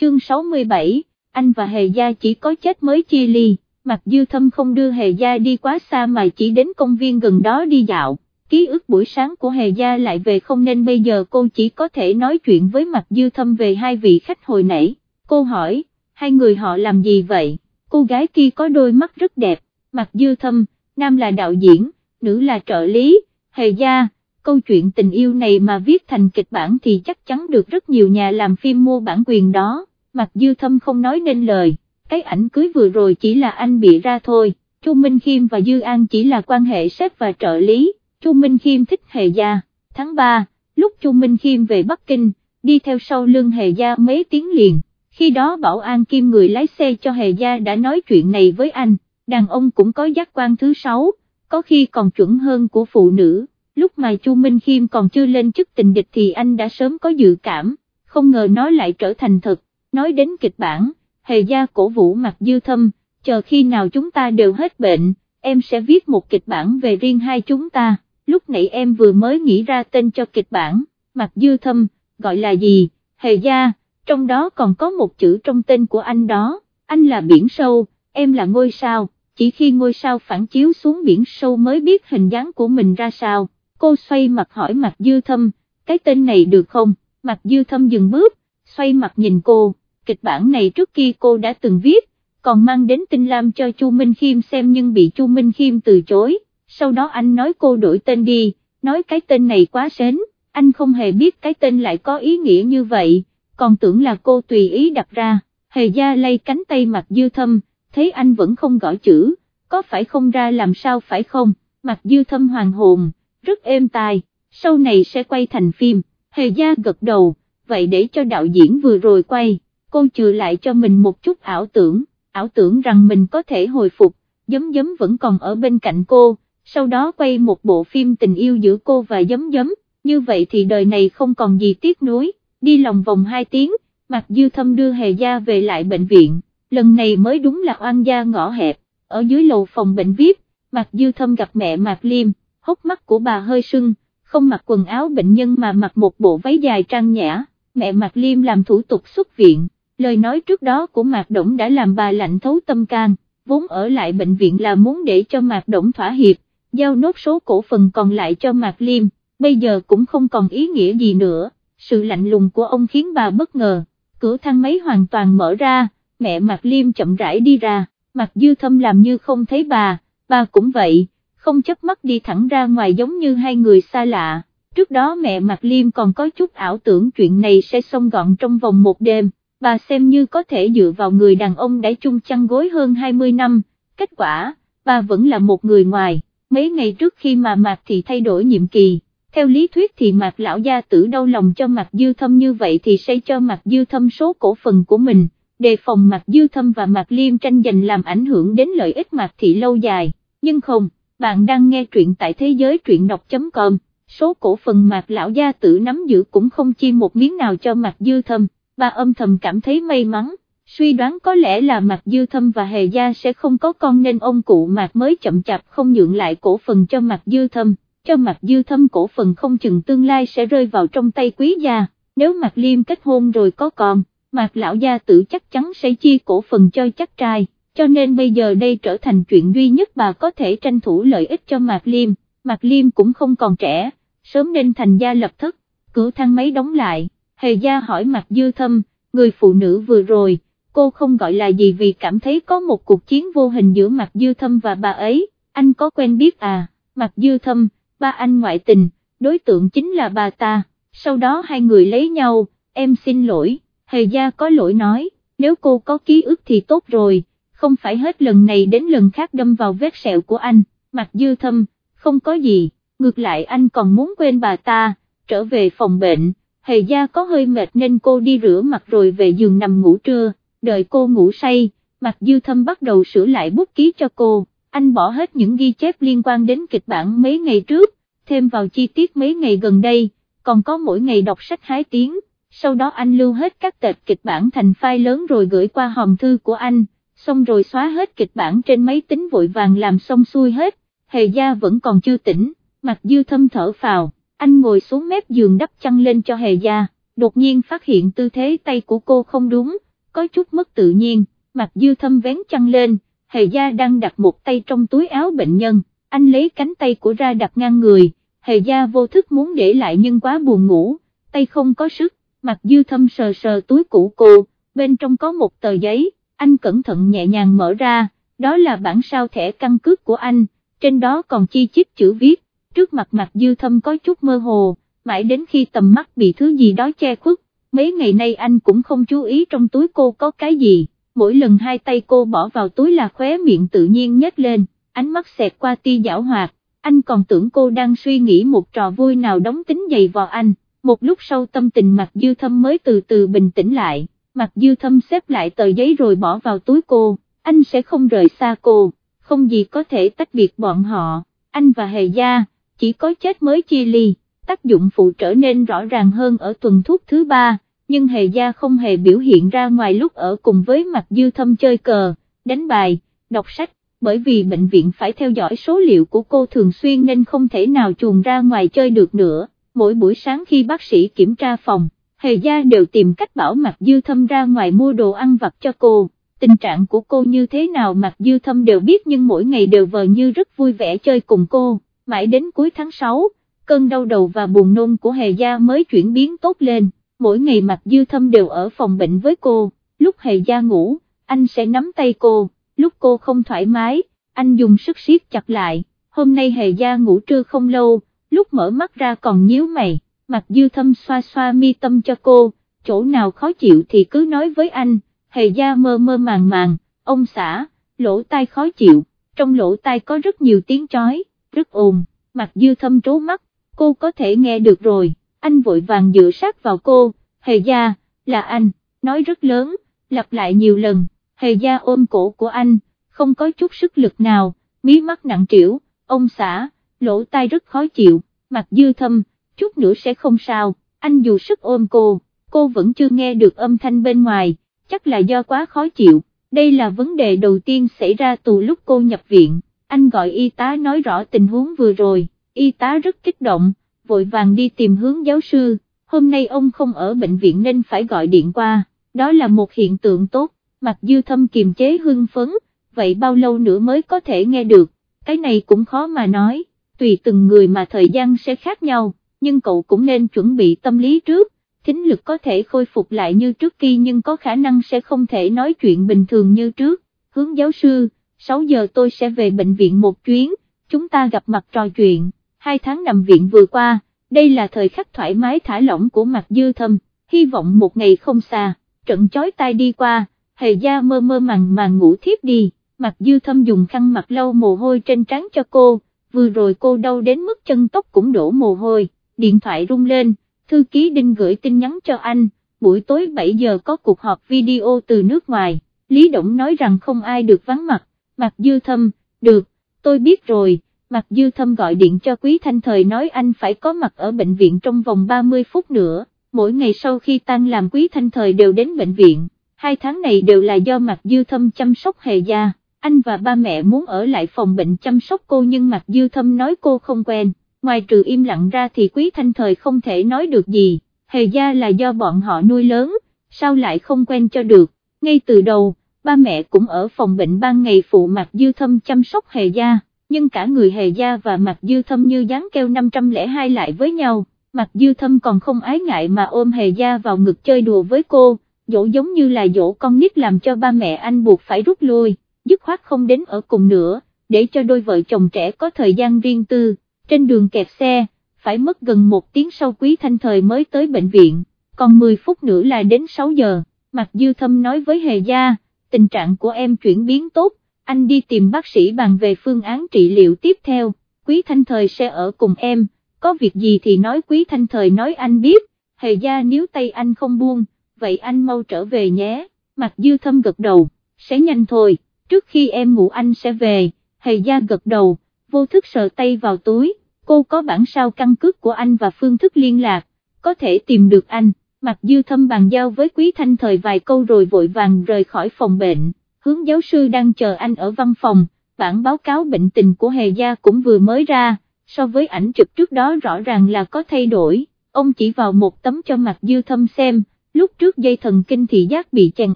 chương 67, anh và Hề Gia chỉ có chết mới chia ly, Mặc Dư Thâm không đưa Hề Gia đi quá xa mà chỉ đến công viên gần đó đi dạo, ký ức buổi sáng của Hề Gia lại về không nên bây giờ cô chỉ có thể nói chuyện với Mặc Dư Thâm về hai vị khách hồi nãy, cô hỏi, hai người họ làm gì vậy, cô gái kia có đôi mắt rất đẹp, Mặc Dư Thâm, nam là đạo diễn, nữ là trợ lý, Hề Gia, câu chuyện tình yêu này mà viết thành kịch bản thì chắc chắn được rất nhiều nhà làm phim mua bản quyền đó, Mặc Dư Thâm không nói nên lời, cái ảnh cưới vừa rồi chỉ là anh bị ra thôi, Chu Minh Khiêm và Dư An chỉ là quan hệ sếp và trợ lý, Chu Minh Khiêm thích Hề Gia, tháng 3, lúc Chu Minh Khiêm về Bắc Kinh, đi theo sau lưng Hề Gia mấy tiếng liền, khi đó Bảo An Kim người lái xe cho Hề Gia đã nói chuyện này với anh, đàn ông cũng có giác quan thứ sáu, có khi còn chuẩn hơn của phụ nữ lúc mà Chu Minh Khiêm còn chưa lên chức tình địch thì anh đã sớm có dự cảm, không ngờ nó lại trở thành thật, nói đến kịch bản, hề gia cổ vũ mặt dư thâm, chờ khi nào chúng ta đều hết bệnh, em sẽ viết một kịch bản về riêng hai chúng ta, lúc nãy em vừa mới nghĩ ra tên cho kịch bản, mặt dư thâm, gọi là gì, hề gia, trong đó còn có một chữ trong tên của anh đó, anh là biển sâu, em là ngôi sao, chỉ khi ngôi sao phản chiếu xuống biển sâu mới biết hình dáng của mình ra sao. Cô xoay mặt hỏi mặt dư thâm, cái tên này được không, mặt dư thâm dừng bước, xoay mặt nhìn cô, kịch bản này trước kia cô đã từng viết, còn mang đến tinh lam cho Chu Minh Khiêm xem nhưng bị Chu Minh Khiêm từ chối, sau đó anh nói cô đổi tên đi, nói cái tên này quá sến, anh không hề biết cái tên lại có ý nghĩa như vậy, còn tưởng là cô tùy ý đặt ra, hề gia lay cánh tay mặt dư thâm, thấy anh vẫn không gõ chữ, có phải không ra làm sao phải không, mặt dư thâm hoàng hồn rất êm tai, sau này sẽ quay thành phim, hề gia gật đầu, vậy để cho đạo diễn vừa rồi quay, cô trừ lại cho mình một chút ảo tưởng, ảo tưởng rằng mình có thể hồi phục, giấm giấm vẫn còn ở bên cạnh cô, sau đó quay một bộ phim tình yêu giữa cô và giấm giấm, như vậy thì đời này không còn gì tiếc nuối, đi lòng vòng 2 tiếng, Mạc Dư Thâm đưa Hề Gia về lại bệnh viện, lần này mới đúng là oan gia ngõ hẹp, ở dưới lầu phòng bệnh VIP, Mạc Dư Thâm gặp mẹ Mạc Liêm, hốc mắt của bà hơi sưng, không mặc quần áo bệnh nhân mà mặc một bộ váy dài trang nhã, mẹ Mạc Liêm làm thủ tục xuất viện, lời nói trước đó của Mạc đỗng đã làm bà lạnh thấu tâm can, vốn ở lại bệnh viện là muốn để cho Mạc đỗng thỏa hiệp, giao nốt số cổ phần còn lại cho Mạc Liêm, bây giờ cũng không còn ý nghĩa gì nữa, sự lạnh lùng của ông khiến bà bất ngờ, cửa thang máy hoàn toàn mở ra, mẹ Mạc Liêm chậm rãi đi ra, Mạc Dư Thâm làm như không thấy bà, bà cũng vậy không chấp mắt đi thẳng ra ngoài giống như hai người xa lạ, trước đó mẹ Mạc Liêm còn có chút ảo tưởng chuyện này sẽ xong gọn trong vòng một đêm, bà xem như có thể dựa vào người đàn ông đã chung chăn gối hơn 20 năm, kết quả, bà vẫn là một người ngoài, mấy ngày trước khi mà Mạc thì thay đổi nhiệm kỳ. Theo lý thuyết thì Mạc lão gia tử đau lòng cho Mạc Dư Thâm như vậy thì sẽ cho Mạc Dư Thâm số cổ phần của mình, đề phòng Mạc Dư Thâm và Mạc Liêm tranh giành làm ảnh hưởng đến lợi ích Mạc thị lâu dài, nhưng không, bạn đang nghe truyện tại thế giới truyện đọc.com, số cổ phần mạc lão gia tử nắm giữ cũng không chi một miếng nào cho mạc dư thâm, bà âm thầm cảm thấy may mắn, suy đoán có lẽ là mạc dư thâm và hề gia sẽ không có con nên ông cụ mạc mới chậm chạp không nhượng lại cổ phần cho mạc dư thâm, cho mạc dư thâm cổ phần không chừng tương lai sẽ rơi vào trong tay quý gia, nếu mạc liêm kết hôn rồi có con, mạc lão gia tự chắc chắn sẽ chia cổ phần cho chắc trai cho nên bây giờ đây trở thành chuyện duy nhất bà có thể tranh thủ lợi ích cho Mạc Liêm, Mạc Liêm cũng không còn trẻ, sớm nên thành gia lập thất, cửa thang máy đóng lại, hề gia hỏi mặt Dư Thâm, người phụ nữ vừa rồi, cô không gọi là gì vì cảm thấy có một cuộc chiến vô hình giữa mặt Dư Thâm và bà ấy, anh có quen biết à, Mặt Dư Thâm, ba anh ngoại tình, đối tượng chính là bà ta, sau đó hai người lấy nhau, em xin lỗi, hề gia có lỗi nói, nếu cô có ký ức thì tốt rồi không phải hết lần này đến lần khác đâm vào vết sẹo của anh, mặt dư thâm, không có gì, ngược lại anh còn muốn quên bà ta, trở về phòng bệnh, hề gia có hơi mệt nên cô đi rửa mặt rồi về giường nằm ngủ trưa, đợi cô ngủ say, mặt dư thâm bắt đầu sửa lại bút ký cho cô, anh bỏ hết những ghi chép liên quan đến kịch bản mấy ngày trước, thêm vào chi tiết mấy ngày gần đây, còn có mỗi ngày đọc sách hái tiếng, sau đó anh lưu hết các tệp kịch bản thành file lớn rồi gửi qua hòm thư của anh xong rồi xóa hết kịch bản trên máy tính vội vàng làm xong xuôi hết, hề gia vẫn còn chưa tỉnh, mặt dư thâm thở phào, anh ngồi xuống mép giường đắp chăn lên cho hề gia, đột nhiên phát hiện tư thế tay của cô không đúng, có chút mất tự nhiên, mặt dư thâm vén chăn lên, hề gia đang đặt một tay trong túi áo bệnh nhân, anh lấy cánh tay của ra đặt ngang người, hề gia vô thức muốn để lại nhưng quá buồn ngủ, tay không có sức, mặt dư thâm sờ sờ túi cũ cô, bên trong có một tờ giấy, anh cẩn thận nhẹ nhàng mở ra, đó là bản sao thẻ căn cước của anh, trên đó còn chi chít chữ viết, trước mặt mặt dư thâm có chút mơ hồ, mãi đến khi tầm mắt bị thứ gì đó che khuất, mấy ngày nay anh cũng không chú ý trong túi cô có cái gì, mỗi lần hai tay cô bỏ vào túi là khóe miệng tự nhiên nhếch lên, ánh mắt xẹt qua ti giảo hoạt, anh còn tưởng cô đang suy nghĩ một trò vui nào đóng tính dày vào anh, một lúc sau tâm tình mặt dư thâm mới từ từ bình tĩnh lại, mặt dư thâm xếp lại tờ giấy rồi bỏ vào túi cô, anh sẽ không rời xa cô, không gì có thể tách biệt bọn họ, anh và hề gia, chỉ có chết mới chia ly, tác dụng phụ trở nên rõ ràng hơn ở tuần thuốc thứ ba, nhưng hề gia không hề biểu hiện ra ngoài lúc ở cùng với mặt dư thâm chơi cờ, đánh bài, đọc sách, bởi vì bệnh viện phải theo dõi số liệu của cô thường xuyên nên không thể nào chuồn ra ngoài chơi được nữa, mỗi buổi sáng khi bác sĩ kiểm tra phòng, hề gia đều tìm cách bảo mặt dư thâm ra ngoài mua đồ ăn vặt cho cô. Tình trạng của cô như thế nào mặt dư thâm đều biết nhưng mỗi ngày đều vờ như rất vui vẻ chơi cùng cô, mãi đến cuối tháng 6, cơn đau đầu và buồn nôn của hề gia mới chuyển biến tốt lên. Mỗi ngày Mạc dư thâm đều ở phòng bệnh với cô, lúc hề gia ngủ, anh sẽ nắm tay cô, lúc cô không thoải mái, anh dùng sức siết chặt lại, hôm nay hề gia ngủ trưa không lâu, lúc mở mắt ra còn nhíu mày, Mạc dư thâm xoa xoa mi tâm cho cô, chỗ nào khó chịu thì cứ nói với anh, hề gia mơ mơ màng màng, ông xã, lỗ tai khó chịu, trong lỗ tai có rất nhiều tiếng chói, rất ồn, mặt dư thâm trố mắt, cô có thể nghe được rồi. Anh vội vàng dựa sát vào cô, hề gia, là anh, nói rất lớn, lặp lại nhiều lần, hề gia ôm cổ của anh, không có chút sức lực nào, mí mắt nặng trĩu, ông xã, lỗ tai rất khó chịu, mặt dư thâm, chút nữa sẽ không sao, anh dù sức ôm cô, cô vẫn chưa nghe được âm thanh bên ngoài, chắc là do quá khó chịu, đây là vấn đề đầu tiên xảy ra từ lúc cô nhập viện, anh gọi y tá nói rõ tình huống vừa rồi, y tá rất kích động, vội vàng đi tìm hướng giáo sư, hôm nay ông không ở bệnh viện nên phải gọi điện qua, đó là một hiện tượng tốt, mặc dư thâm kiềm chế hưng phấn, vậy bao lâu nữa mới có thể nghe được, cái này cũng khó mà nói, tùy từng người mà thời gian sẽ khác nhau, nhưng cậu cũng nên chuẩn bị tâm lý trước, thính lực có thể khôi phục lại như trước kia nhưng có khả năng sẽ không thể nói chuyện bình thường như trước, hướng giáo sư, 6 giờ tôi sẽ về bệnh viện một chuyến, chúng ta gặp mặt trò chuyện. Hai tháng nằm viện vừa qua, đây là thời khắc thoải mái thả lỏng của mặt dư thâm, hy vọng một ngày không xa, trận chói tai đi qua, hề gia mơ mơ màng màng ngủ thiếp đi, mặt dư thâm dùng khăn mặt lau mồ hôi trên trán cho cô, vừa rồi cô đau đến mức chân tóc cũng đổ mồ hôi, điện thoại rung lên, thư ký đinh gửi tin nhắn cho anh, buổi tối 7 giờ có cuộc họp video từ nước ngoài, Lý Động nói rằng không ai được vắng mặt, Mạc dư thâm, được, tôi biết rồi Mạc Dư Thâm gọi điện cho Quý Thanh Thời nói anh phải có mặt ở bệnh viện trong vòng 30 phút nữa, mỗi ngày sau khi tan làm Quý Thanh Thời đều đến bệnh viện, hai tháng này đều là do Mạc Dư Thâm chăm sóc hề gia, anh và ba mẹ muốn ở lại phòng bệnh chăm sóc cô nhưng Mạc Dư Thâm nói cô không quen, ngoài trừ im lặng ra thì Quý Thanh Thời không thể nói được gì, hề gia là do bọn họ nuôi lớn, sao lại không quen cho được, ngay từ đầu, ba mẹ cũng ở phòng bệnh ban ngày phụ Mạc Dư Thâm chăm sóc hề gia nhưng cả người hề gia và Mạc dư thâm như dán keo 502 lại với nhau, Mạc dư thâm còn không ái ngại mà ôm hề gia vào ngực chơi đùa với cô, dỗ giống như là dỗ con nít làm cho ba mẹ anh buộc phải rút lui, dứt khoát không đến ở cùng nữa, để cho đôi vợ chồng trẻ có thời gian riêng tư, trên đường kẹt xe, phải mất gần một tiếng sau quý thanh thời mới tới bệnh viện, còn 10 phút nữa là đến 6 giờ, Mạc dư thâm nói với hề gia, tình trạng của em chuyển biến tốt, anh đi tìm bác sĩ bàn về phương án trị liệu tiếp theo, Quý Thanh Thời sẽ ở cùng em, có việc gì thì nói Quý Thanh Thời nói anh biết, hề gia nếu tay anh không buông, vậy anh mau trở về nhé, mặt dư thâm gật đầu, sẽ nhanh thôi, trước khi em ngủ anh sẽ về, hề gia gật đầu, vô thức sờ tay vào túi, cô có bản sao căn cước của anh và phương thức liên lạc, có thể tìm được anh, mặt dư thâm bàn giao với Quý Thanh Thời vài câu rồi vội vàng rời khỏi phòng bệnh. Hướng giáo sư đang chờ anh ở văn phòng, bản báo cáo bệnh tình của Hề Gia cũng vừa mới ra, so với ảnh chụp trước đó rõ ràng là có thay đổi, ông chỉ vào một tấm cho mặt dư thâm xem, lúc trước dây thần kinh thị giác bị chèn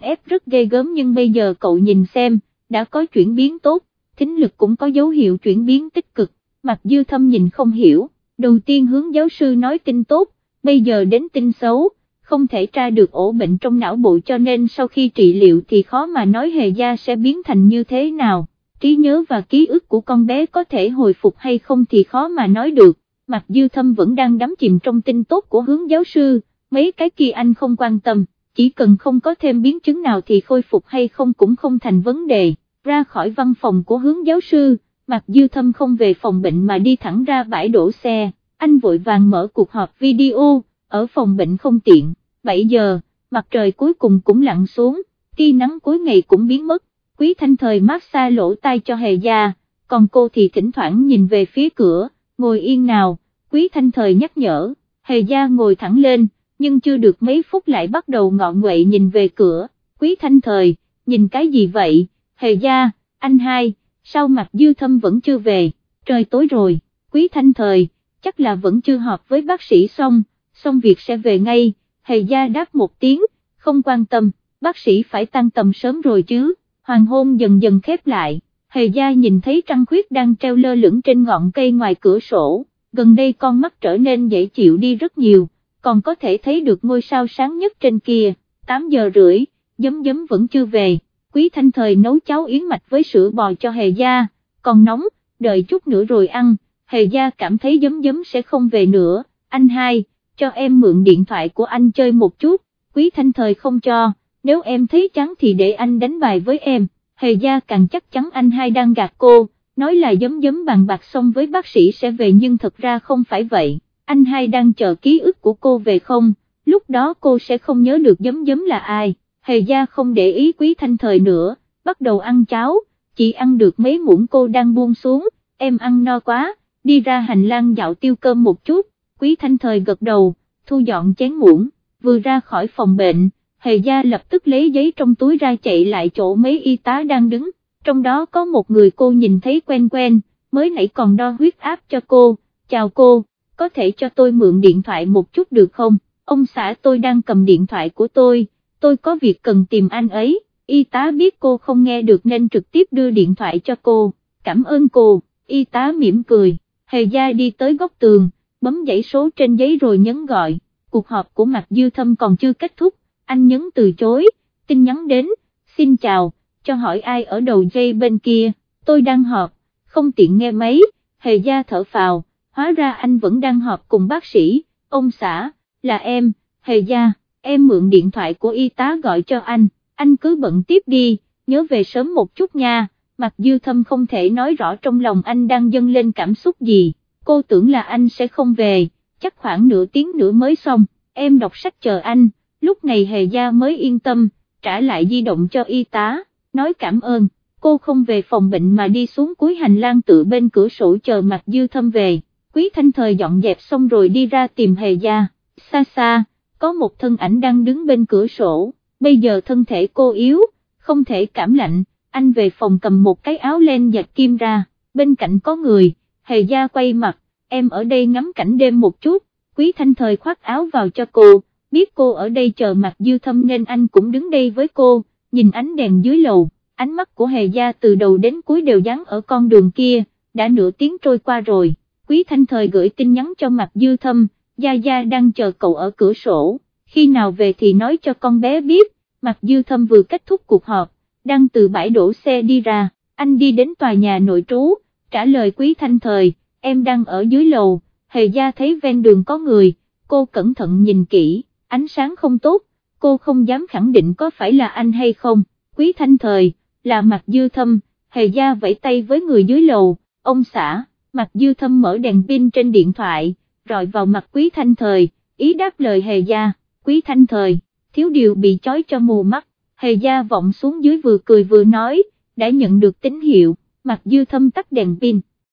ép rất ghê gớm nhưng bây giờ cậu nhìn xem, đã có chuyển biến tốt, thính lực cũng có dấu hiệu chuyển biến tích cực, mặt dư thâm nhìn không hiểu, đầu tiên hướng giáo sư nói tin tốt, bây giờ đến tin xấu, không thể tra được ổ bệnh trong não bộ cho nên sau khi trị liệu thì khó mà nói hề da sẽ biến thành như thế nào, trí nhớ và ký ức của con bé có thể hồi phục hay không thì khó mà nói được, mặc dư thâm vẫn đang đắm chìm trong tin tốt của hướng giáo sư, mấy cái kia anh không quan tâm, chỉ cần không có thêm biến chứng nào thì khôi phục hay không cũng không thành vấn đề, ra khỏi văn phòng của hướng giáo sư, mặc dư thâm không về phòng bệnh mà đi thẳng ra bãi đổ xe, anh vội vàng mở cuộc họp video, ở phòng bệnh không tiện, 7 giờ, mặt trời cuối cùng cũng lặn xuống, tia nắng cuối ngày cũng biến mất, quý thanh thời mát xa lỗ tai cho hề gia, còn cô thì thỉnh thoảng nhìn về phía cửa, ngồi yên nào, quý thanh thời nhắc nhở, hề gia ngồi thẳng lên, nhưng chưa được mấy phút lại bắt đầu ngọn nguậy nhìn về cửa, quý thanh thời, nhìn cái gì vậy, hề gia, anh hai, sao mặt dư thâm vẫn chưa về, trời tối rồi, quý thanh thời, chắc là vẫn chưa họp với bác sĩ xong, xong việc sẽ về ngay, hề gia đáp một tiếng, không quan tâm, bác sĩ phải tăng tầm sớm rồi chứ, hoàng hôn dần dần khép lại, hề gia nhìn thấy trăng khuyết đang treo lơ lửng trên ngọn cây ngoài cửa sổ, gần đây con mắt trở nên dễ chịu đi rất nhiều, còn có thể thấy được ngôi sao sáng nhất trên kia, 8 giờ rưỡi, giấm giấm vẫn chưa về, quý thanh thời nấu cháo yến mạch với sữa bò cho hề gia, còn nóng, đợi chút nữa rồi ăn, hề gia cảm thấy giấm giấm sẽ không về nữa, anh hai, cho em mượn điện thoại của anh chơi một chút, quý thanh thời không cho, nếu em thấy chán thì để anh đánh bài với em, hề gia càng chắc chắn anh hai đang gạt cô, nói là giấm giấm bàn bạc xong với bác sĩ sẽ về nhưng thật ra không phải vậy, anh hai đang chờ ký ức của cô về không, lúc đó cô sẽ không nhớ được giấm giấm là ai, hề gia không để ý quý thanh thời nữa, bắt đầu ăn cháo, chỉ ăn được mấy muỗng cô đang buông xuống, em ăn no quá, đi ra hành lang dạo tiêu cơm một chút, quý thanh thời gật đầu, thu dọn chén muỗng, vừa ra khỏi phòng bệnh, hề gia lập tức lấy giấy trong túi ra chạy lại chỗ mấy y tá đang đứng, trong đó có một người cô nhìn thấy quen quen, mới nãy còn đo huyết áp cho cô, chào cô, có thể cho tôi mượn điện thoại một chút được không, ông xã tôi đang cầm điện thoại của tôi, tôi có việc cần tìm anh ấy, y tá biết cô không nghe được nên trực tiếp đưa điện thoại cho cô, cảm ơn cô, y tá mỉm cười, hề gia đi tới góc tường, bấm dãy số trên giấy rồi nhấn gọi, cuộc họp của Mạc Dư Thâm còn chưa kết thúc, anh nhấn từ chối, tin nhắn đến, xin chào, cho hỏi ai ở đầu dây bên kia, tôi đang họp, không tiện nghe máy, hề gia thở phào, hóa ra anh vẫn đang họp cùng bác sĩ, ông xã, là em, hề gia, em mượn điện thoại của y tá gọi cho anh, anh cứ bận tiếp đi, nhớ về sớm một chút nha, Mặc Dư Thâm không thể nói rõ trong lòng anh đang dâng lên cảm xúc gì cô tưởng là anh sẽ không về, chắc khoảng nửa tiếng nữa mới xong, em đọc sách chờ anh, lúc này hề gia mới yên tâm, trả lại di động cho y tá, nói cảm ơn, cô không về phòng bệnh mà đi xuống cuối hành lang tự bên cửa sổ chờ mặt dư thâm về, quý thanh thời dọn dẹp xong rồi đi ra tìm hề gia, xa xa, có một thân ảnh đang đứng bên cửa sổ, bây giờ thân thể cô yếu, không thể cảm lạnh, anh về phòng cầm một cái áo len dạch kim ra, bên cạnh có người hề gia quay mặt, em ở đây ngắm cảnh đêm một chút, quý thanh thời khoác áo vào cho cô, biết cô ở đây chờ mặt dư thâm nên anh cũng đứng đây với cô, nhìn ánh đèn dưới lầu, ánh mắt của hề gia từ đầu đến cuối đều dán ở con đường kia, đã nửa tiếng trôi qua rồi, quý thanh thời gửi tin nhắn cho mặt dư thâm, gia gia đang chờ cậu ở cửa sổ, khi nào về thì nói cho con bé biết, mặt dư thâm vừa kết thúc cuộc họp, đang từ bãi đổ xe đi ra, anh đi đến tòa nhà nội trú, trả lời quý thanh thời, em đang ở dưới lầu, hề gia thấy ven đường có người, cô cẩn thận nhìn kỹ, ánh sáng không tốt, cô không dám khẳng định có phải là anh hay không, quý thanh thời, là mặt dư thâm, hề gia vẫy tay với người dưới lầu, ông xã, mặt dư thâm mở đèn pin trên điện thoại, rọi vào mặt quý thanh thời, ý đáp lời hề gia, quý thanh thời, thiếu điều bị chói cho mù mắt, hề gia vọng xuống dưới vừa cười vừa nói, đã nhận được tín hiệu mặt dư thâm tắt đèn pin,